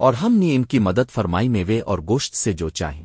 اور ہم نے ان کی مدد فرمائی میوے اور گوشت سے جو چاہیں۔